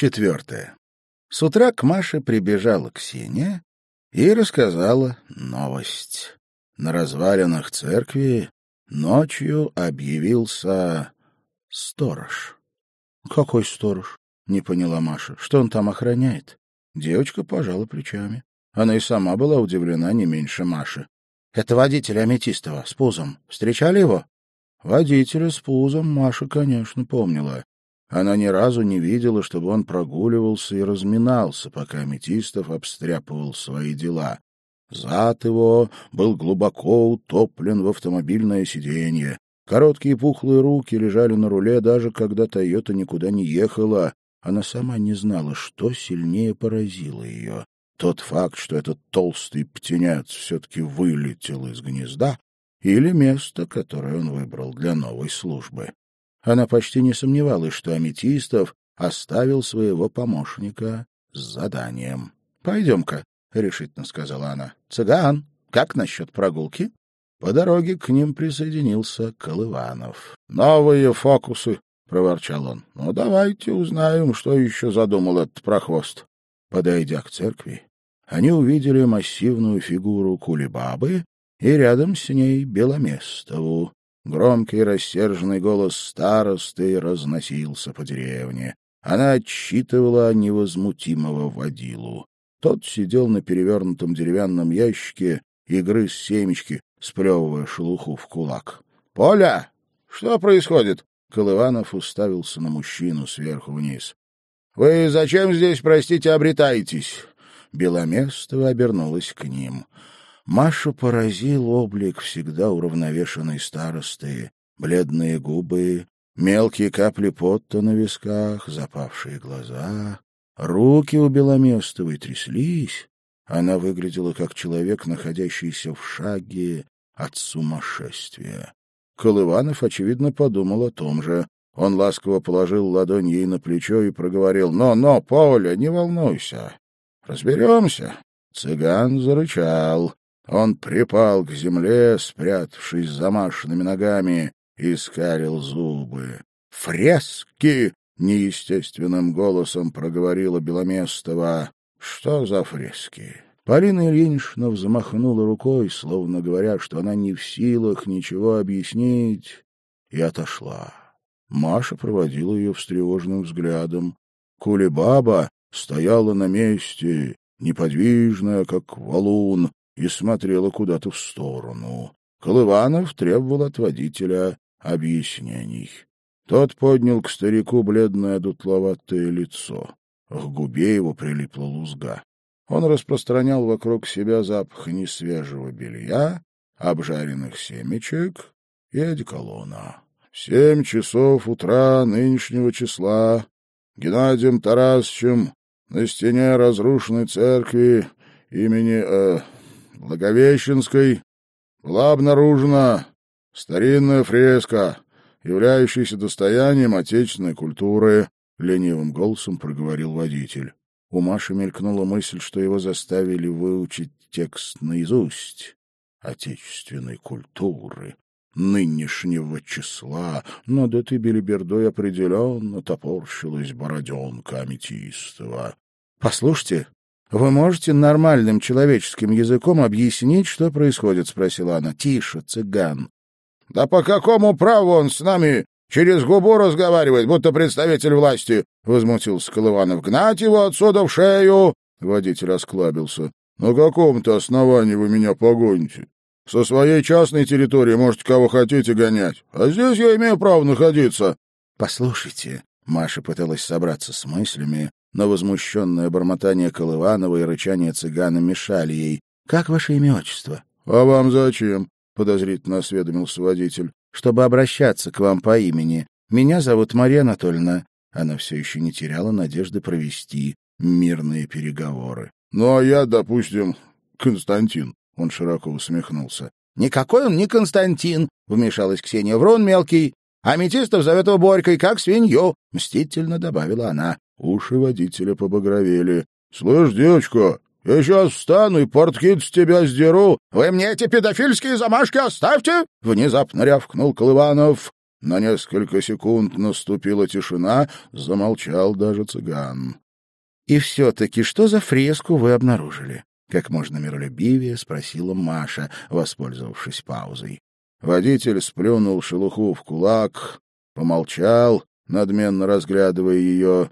Четвертое. С утра к Маше прибежала Ксения и рассказала новость. На развалинах церкви ночью объявился сторож. — Какой сторож? — не поняла Маша. — Что он там охраняет? Девочка пожала плечами. Она и сама была удивлена не меньше Маши. — Это водитель Аметистова с пузом. Встречали его? Водителя с пузом Маша, конечно, помнила. Она ни разу не видела, чтобы он прогуливался и разминался, пока Аметистов обстряпывал свои дела. Зад его был глубоко утоплен в автомобильное сиденье. Короткие пухлые руки лежали на руле, даже когда Тойота никуда не ехала. Она сама не знала, что сильнее поразило ее. Тот факт, что этот толстый птенец все-таки вылетел из гнезда, или место, которое он выбрал для новой службы. Она почти не сомневалась, что Аметистов оставил своего помощника с заданием. — Пойдем-ка, — решительно сказала она. — Цыган, как насчет прогулки? По дороге к ним присоединился Колыванов. — Новые фокусы, — проворчал он. — Ну, давайте узнаем, что еще задумал этот прохвост. Подойдя к церкви, они увидели массивную фигуру Кулебабы и рядом с ней Беломестову. Громкий рассерженный голос старосты разносился по деревне. Она отчитывала невозмутимого водилу. Тот сидел на перевернутом деревянном ящике и грыз семечки, сплевывая шелуху в кулак. — Поля, что происходит? Колыванов уставился на мужчину сверху вниз. — Вы зачем здесь, простите, обретаетесь? Беломестова обернулась к ним. Машу поразил облик всегда уравновешенной старосты, бледные губы, мелкие капли пота на висках, запавшие глаза. Руки у Беломестовой тряслись. Она выглядела как человек, находящийся в шаге от сумасшествия. Колыванов, очевидно, подумал о том же. Он ласково положил ладонь ей на плечо и проговорил. «Но, но, Поля, не волнуйся. Разберемся». Цыган зарычал. Он припал к земле, спрятавшись за машинными ногами, и скалил зубы. «Фрески!» — неестественным голосом проговорила Беломестова. «Что за фрески?» Полина Ильинична взмахнула рукой, словно говоря, что она не в силах ничего объяснить, и отошла. Маша проводила ее встревоженным взглядом. Кулебаба стояла на месте, неподвижная, как валун, и смотрела куда-то в сторону. Колыванов требовал от водителя объяснений. Тот поднял к старику бледное дутловатое лицо. К губе его прилипла лузга. Он распространял вокруг себя запах несвежего белья, обжаренных семечек и одеколона. Семь часов утра нынешнего числа Геннадием Тарасовичем на стене разрушенной церкви имени э, Благовещенской была обнаружена старинная фреска, являющаяся достоянием отечественной культуры, — ленивым голосом проговорил водитель. У Маши мелькнула мысль, что его заставили выучить текст наизусть отечественной культуры, нынешнего числа. Над этой белибердой определенно топорщилась бороденка Аметистова. — Послушайте, вы можете нормальным человеческим языком объяснить, что происходит? — спросила она. — Тише, цыган. — Да по какому праву он с нами через губу разговаривает, будто представитель власти? — возмутился Колыванов. — Гнать его отсюда в шею! Водитель осклабился. — На каком-то основании вы меня погоните? Со своей частной территории можете кого хотите гонять, а здесь я имею право находиться. — Послушайте, — Маша пыталась собраться с мыслями, но возмущенное бормотание Колыванова и рычание цыгана мешали ей. — Как ваше имя отчество? — А вам зачем? — подозрительно осведомился водитель. — Чтобы обращаться к вам по имени. Меня зовут Мария Анатольевна. Она все еще не теряла надежды провести мирные переговоры. — Ну, а я, допустим, Константин. Он широко усмехнулся. — Никакой он не Константин, — вмешалась Ксения. — Врун мелкий. Аметистов зовет его Борькой, как свинью, — мстительно добавила она. Уши водителя побагровели. — Слышь, девочка, я сейчас встану и порткит с тебя сдеру. — Вы мне эти педофильские замашки оставьте! — внезапно рявкнул Колыванов. На несколько секунд наступила тишина, замолчал даже цыган. — И все-таки что за фреску вы обнаружили? — как можно миролюбивее спросила Маша, воспользовавшись паузой. Водитель сплюнул шелуху в кулак, помолчал, надменно разглядывая ее,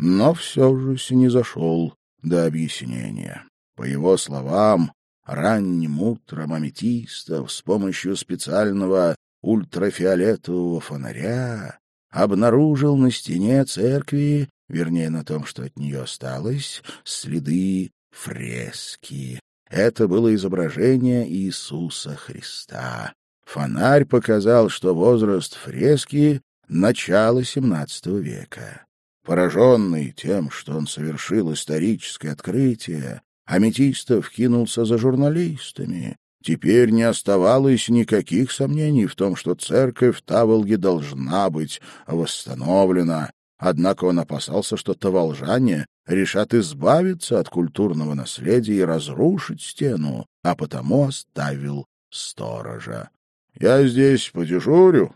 но все же не зашел до объяснения. По его словам, ранним утром аметистов с помощью специального ультрафиолетового фонаря обнаружил на стене церкви, вернее, на том, что от нее осталось, следы фрески. Это было изображение Иисуса Христа. Фонарь показал, что возраст фрески — начало XVII века. Пораженный тем, что он совершил историческое открытие, Аметистов кинулся за журналистами. Теперь не оставалось никаких сомнений в том, что церковь Таволги должна быть восстановлена. Однако он опасался, что таволжане решат избавиться от культурного наследия и разрушить стену, а потому оставил сторожа. «Я здесь подежурю,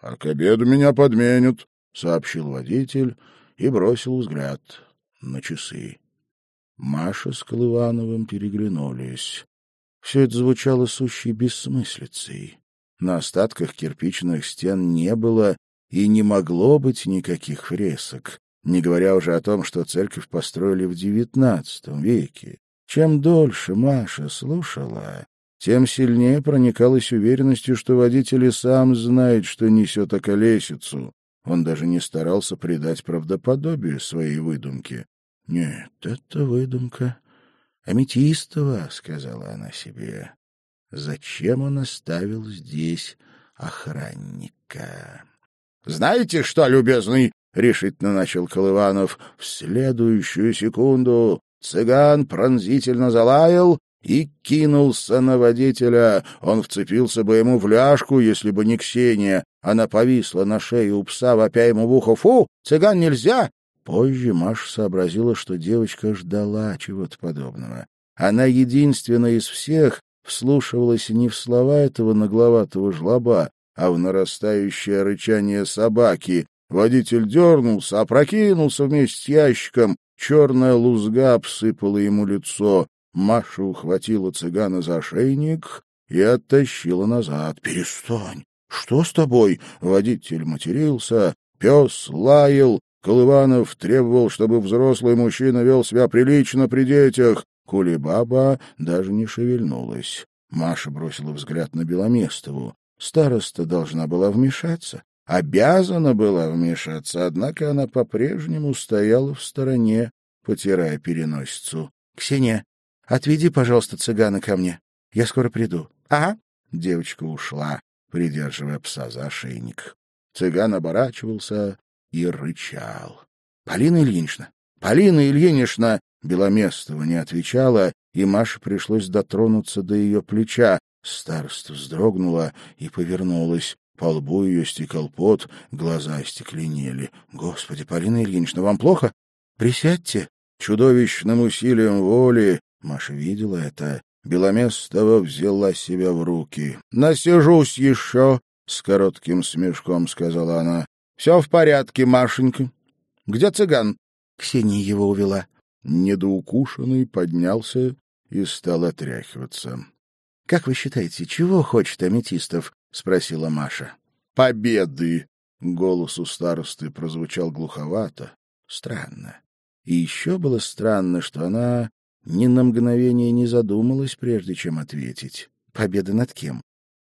а к обеду меня подменят», — сообщил водитель и бросил взгляд на часы. Маша с Колывановым переглянулись. Все это звучало сущей бессмыслицей. На остатках кирпичных стен не было и не могло быть никаких фресок, не говоря уже о том, что церковь построили в девятнадцатом веке. Чем дольше Маша слушала, тем сильнее проникалась уверенностью, что водитель сам знает, что несет околесицу. Он даже не старался придать правдоподобию своей выдумке. — Нет, это выдумка. Аметистова, — сказала она себе. — Зачем он оставил здесь охранника? — Знаете что, любезный? — решительно начал Колыванов. В следующую секунду цыган пронзительно залаял и кинулся на водителя. Он вцепился бы ему в ляжку, если бы не Ксения. Она повисла на шее у пса, вопя ему в ухо «Фу! Цыган нельзя!» Позже Маша сообразила, что девочка ждала чего-то подобного. Она единственная из всех вслушивалась не в слова этого нагловатого жлоба, а в нарастающее рычание собаки. Водитель дернулся, опрокинулся вместе с ящиком, черная лузга обсыпала ему лицо. Маша ухватила цыгана за ошейник и оттащила назад. — Перестань! Что с тобой? Водитель матерился, пес лаял, Колыванов требовал, чтобы взрослый мужчина вел себя прилично при детях. Кулебаба даже не шевельнулась. Маша бросила взгляд на Беломестову. Староста должна была вмешаться, обязана была вмешаться, однако она по-прежнему стояла в стороне, потирая переносицу. — Ксения, Отведи, пожалуйста, цыгана ко мне. Я скоро приду. — Ага. Девочка ушла, придерживая пса за ошейник. Цыган оборачивался и рычал. — Полина Ильинична! Полина Ильинична! Беломестова не отвечала, и Маше пришлось дотронуться до ее плеча. Староста вздрогнула и повернулась. По лбу ее стекал пот, глаза остекленели. — Господи, Полина Ильинична, вам плохо? Присядьте. Чудовищным усилием воли Маша видела это. Беломестова взяла себя в руки. — Насижусь еще, — с коротким смешком сказала она. — Все в порядке, Машенька. Где цыган? Ксения его увела. Недоукушенный поднялся и стал отряхиваться. — Как вы считаете, чего хочет Аметистов? — спросила Маша. — Победы! — голос у старосты прозвучал глуховато. Странно. И еще было странно, что она ни на мгновение не задумалась, прежде чем ответить. Победа над кем?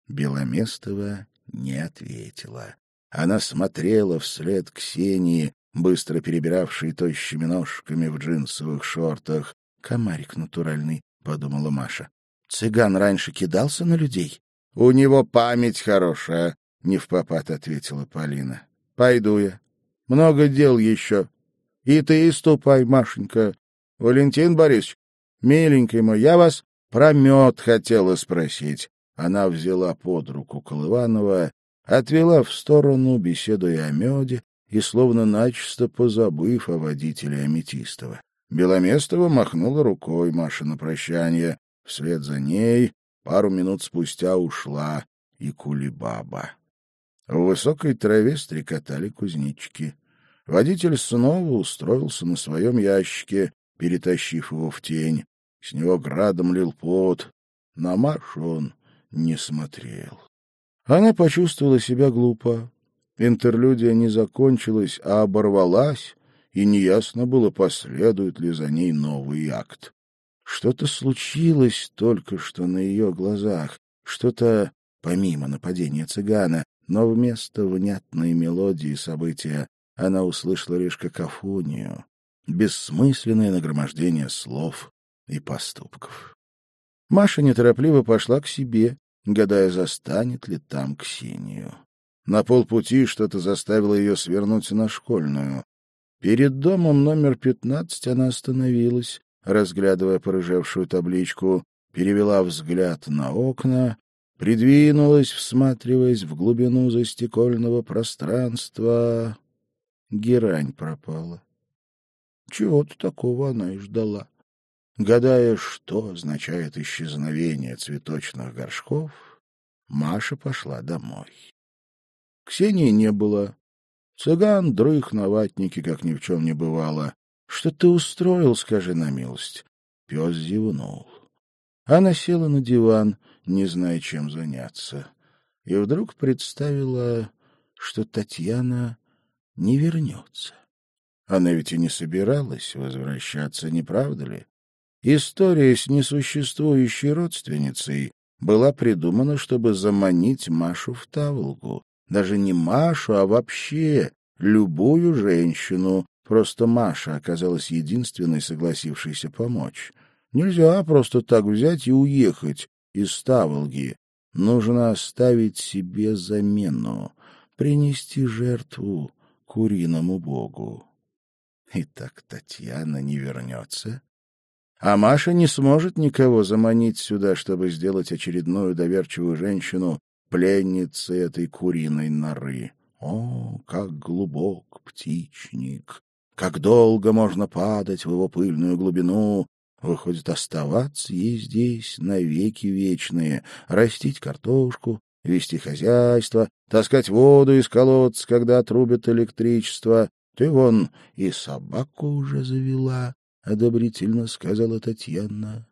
Беломестова не ответила. Она смотрела вслед Ксении, быстро перебиравшей тощими ножками в джинсовых шортах. «Комарик натуральный», — подумала Маша. «Цыган раньше кидался на людей?» «У него память хорошая», — не в попад ответила Полина. «Пойду я. Много дел еще. И ты ступай, Машенька. Валентин Борисович, миленький мой, я вас про мед хотела спросить. Она взяла под руку Колыванова, отвела в сторону, беседуя о меде, и словно начисто позабыв о водителе Аметистова. Беломестова махнула рукой Маша на прощание. Вслед за ней пару минут спустя ушла и Кулибаба. В высокой траве стрекотали кузнечики. Водитель снова устроился на своем ящике, перетащив его в тень. С него градом лил пот. На Машу он не смотрел. Она почувствовала себя глупо. Интерлюдия не закончилась, а оборвалась, и неясно было, последует ли за ней новый акт. Что-то случилось только что на ее глазах, что-то помимо нападения цыгана, но вместо внятной мелодии события она услышала лишь какофонию, бессмысленное нагромождение слов и поступков. Маша неторопливо пошла к себе, гадая, застанет ли там Ксению. На полпути что-то заставило ее свернуть на школьную. Перед домом номер пятнадцать она остановилась, разглядывая порыжевшую табличку, перевела взгляд на окна, придвинулась, всматриваясь в глубину застекольного пространства. Герань пропала. Чего-то такого она и ждала. Гадая, что означает исчезновение цветочных горшков, Маша пошла домой. Ксении не было. Цыган дрых на ватнике, как ни в чем не бывало. Что ты устроил, скажи на милость? Пес зевнул. Она села на диван, не зная, чем заняться. И вдруг представила, что Татьяна не вернется. Она ведь и не собиралась возвращаться, не правда ли? История с несуществующей родственницей была придумана, чтобы заманить Машу в Таволгу. Даже не Машу, а вообще любую женщину. Просто Маша оказалась единственной, согласившейся помочь. Нельзя просто так взять и уехать из Таволги. Нужно оставить себе замену, принести жертву куриному богу. И так Татьяна не вернется. А Маша не сможет никого заманить сюда, чтобы сделать очередную доверчивую женщину пленницей этой куриной норы. О, как глубок птичник! Как долго можно падать в его пыльную глубину! Выходит, оставаться ей здесь навеки вечные, растить картошку, вести хозяйство, таскать воду из колодца, когда отрубят электричество. Ты вон и собаку уже завела, — одобрительно сказала Татьяна.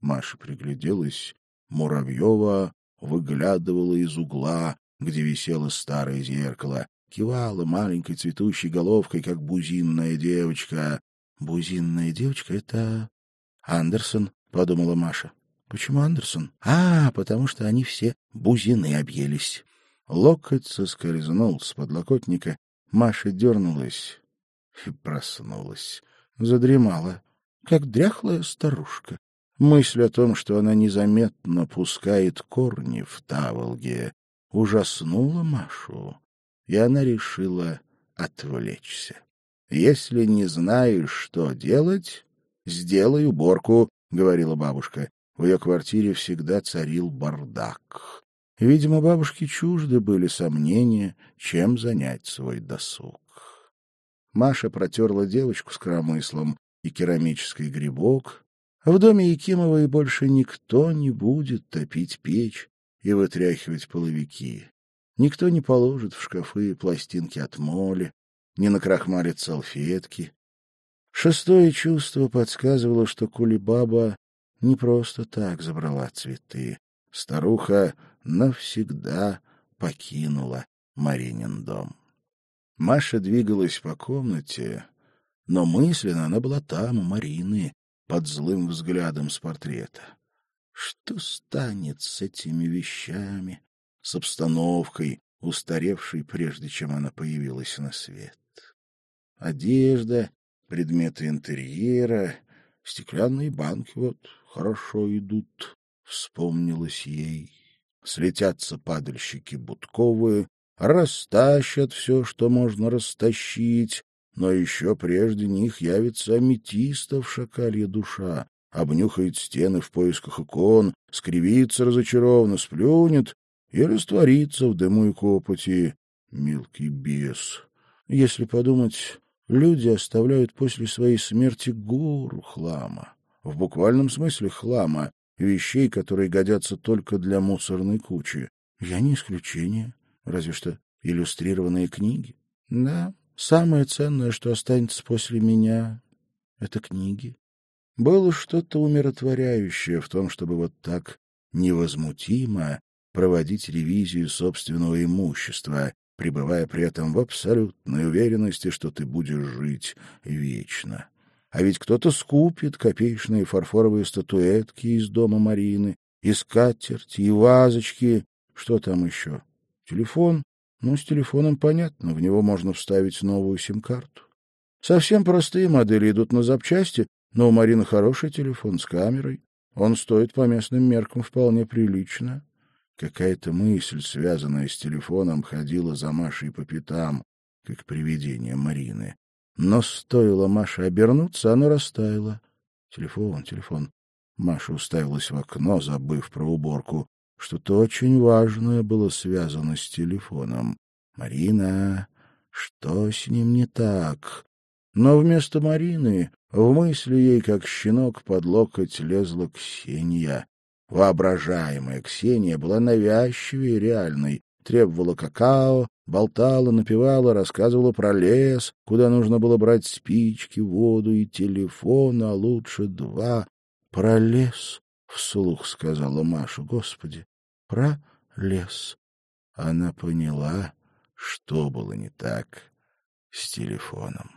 Маша пригляделась. Муравьева выглядывала из угла, где висело старое зеркало, кивала маленькой цветущей головкой, как бузинная девочка. «Бузинная девочка — это Андерсон», — подумала Маша. Почему Андерсон? А, потому что они все бузины объелись. Локоть соскользнул с подлокотника. Маша дернулась и проснулась. Задремала, как дряхлая старушка. Мысль о том, что она незаметно пускает корни в таволге, ужаснула Машу, и она решила отвлечься. «Если не знаешь, что делать, сделай уборку», — говорила бабушка. В ее квартире всегда царил бардак. Видимо, бабушке чужды были сомнения, чем занять свой досуг. Маша протерла девочку с коромыслом и керамический грибок. В доме Якимовой больше никто не будет топить печь и вытряхивать половики. Никто не положит в шкафы пластинки от моли, не накрахмалит салфетки. Шестое чувство подсказывало, что Кулибаба не просто так забрала цветы. Старуха навсегда покинула Маринин дом. Маша двигалась по комнате, но мысленно она была там, у Марины, под злым взглядом с портрета. Что станет с этими вещами, с обстановкой, устаревшей, прежде чем она появилась на свет? Одежда, предметы интерьера, стеклянные банки вот хорошо идут, вспомнилось ей. Слетятся падальщики Будковы, растащат все, что можно растащить, но еще прежде них явится аметистов шакалья душа, обнюхает стены в поисках икон, скривится разочарованно, сплюнет и растворится в дыму и копоти. Мелкий бес. Если подумать, люди оставляют после своей смерти гору хлама в буквальном смысле хлама, вещей, которые годятся только для мусорной кучи. Я не исключение. Разве что иллюстрированные книги. Да, самое ценное, что останется после меня, — это книги. Было что-то умиротворяющее в том, чтобы вот так невозмутимо проводить ревизию собственного имущества, пребывая при этом в абсолютной уверенности, что ты будешь жить вечно. А ведь кто-то скупит копеечные фарфоровые статуэтки из дома Марины, и скатерти, и вазочки, что там еще? Телефон? Ну, с телефоном понятно, в него можно вставить новую сим-карту. Совсем простые модели идут на запчасти, но у Марины хороший телефон с камерой. Он стоит по местным меркам вполне прилично. Какая-то мысль, связанная с телефоном, ходила за Машей по пятам, как привидение Марины. Но стоило Маше обернуться, оно растаяло. Телефон, телефон. Маша уставилась в окно, забыв про уборку. Что-то очень важное было связано с телефоном. Марина, что с ним не так? Но вместо Марины в мысли ей, как щенок, под локоть лезла Ксения. Воображаемая Ксения была навязчивее реальной, требовала какао, болтала, напевала, рассказывала про лес, куда нужно было брать спички, воду и телефон, а лучше два. Про лес, — вслух сказала Маша, — Господи, про лес. Она поняла, что было не так с телефоном.